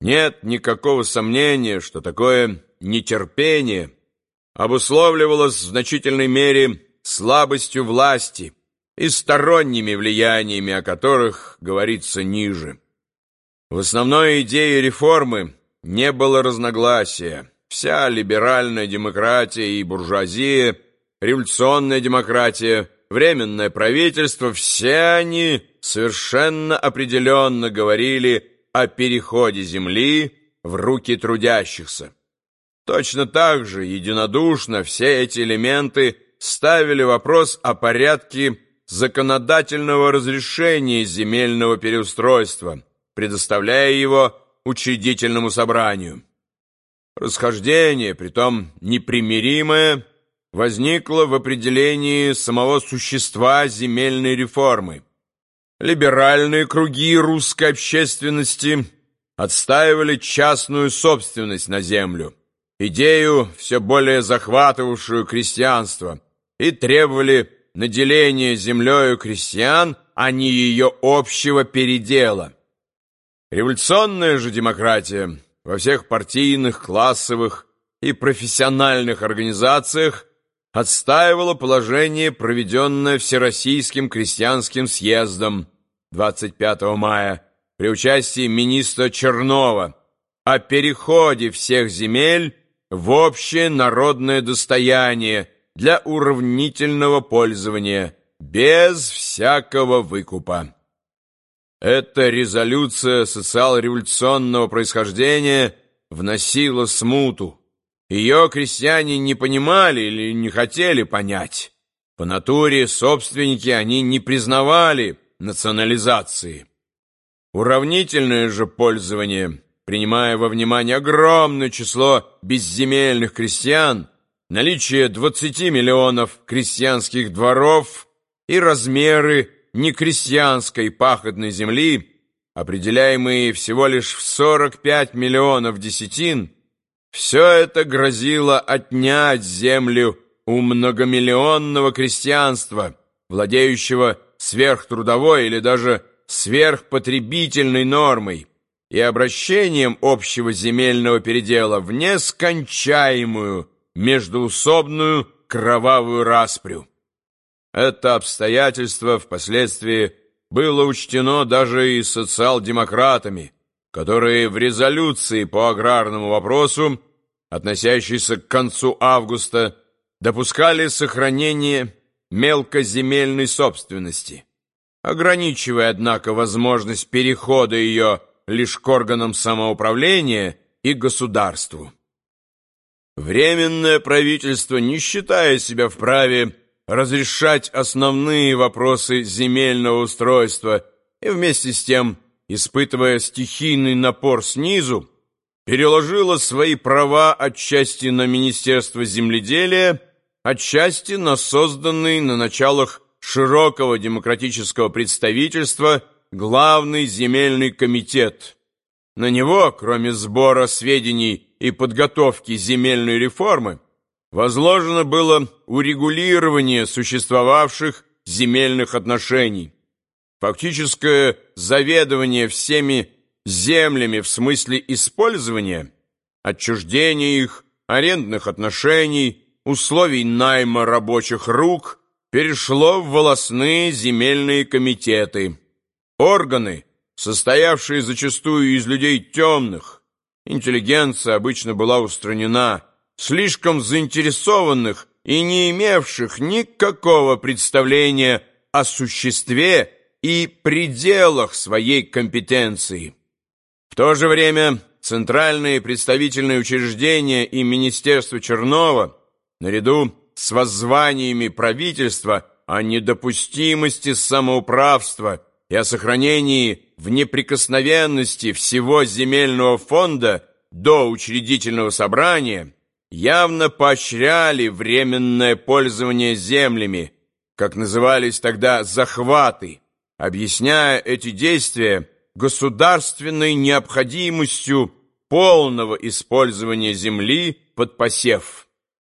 Нет никакого сомнения, что такое нетерпение обусловливалось в значительной мере слабостью власти и сторонними влияниями, о которых говорится ниже. В основной идее реформы не было разногласия. Вся либеральная демократия и буржуазия, революционная демократия, временное правительство, все они совершенно определенно говорили о переходе земли в руки трудящихся. Точно так же единодушно все эти элементы ставили вопрос о порядке законодательного разрешения земельного переустройства, предоставляя его учредительному собранию. Расхождение, притом непримиримое, возникло в определении самого существа земельной реформы – Либеральные круги русской общественности отстаивали частную собственность на землю, идею, все более захватывавшую крестьянство, и требовали наделения землею крестьян, а не ее общего передела. Революционная же демократия во всех партийных, классовых и профессиональных организациях отстаивала положение, проведенное Всероссийским крестьянским съездом 25 мая при участии министра Чернова о переходе всех земель в общее народное достояние для уравнительного пользования без всякого выкупа. Эта резолюция социал-революционного происхождения вносила смуту, ее крестьяне не понимали или не хотели понять. По натуре собственники они не признавали национализации. Уравнительное же пользование, принимая во внимание огромное число безземельных крестьян, наличие 20 миллионов крестьянских дворов и размеры некрестьянской пахотной земли, определяемые всего лишь в 45 миллионов десятин, все это грозило отнять землю у многомиллионного крестьянства, владеющего сверхтрудовой или даже сверхпотребительной нормой и обращением общего земельного передела в нескончаемую междуусобную кровавую распрю. Это обстоятельство впоследствии было учтено даже и социал-демократами, которые в резолюции по аграрному вопросу, относящейся к концу августа, допускали сохранение мелкоземельной собственности, ограничивая, однако, возможность перехода ее лишь к органам самоуправления и государству. Временное правительство, не считая себя вправе разрешать основные вопросы земельного устройства и вместе с тем – испытывая стихийный напор снизу, переложила свои права отчасти на Министерство земледелия, отчасти на созданный на началах широкого демократического представительства главный земельный комитет. На него, кроме сбора сведений и подготовки земельной реформы, возложено было урегулирование существовавших земельных отношений. Фактическое заведование всеми землями в смысле использования, отчуждения их, арендных отношений, условий найма рабочих рук перешло в волосные земельные комитеты. Органы, состоявшие зачастую из людей темных, интеллигенция обычно была устранена, слишком заинтересованных и не имевших никакого представления о существе и пределах своей компетенции. В то же время центральные представительные учреждения и Министерство Чернова, наряду с воззваниями правительства о недопустимости самоуправства и о сохранении в неприкосновенности всего земельного фонда до учредительного собрания, явно поощряли временное пользование землями, как назывались тогда захваты, объясняя эти действия государственной необходимостью полного использования земли под посев.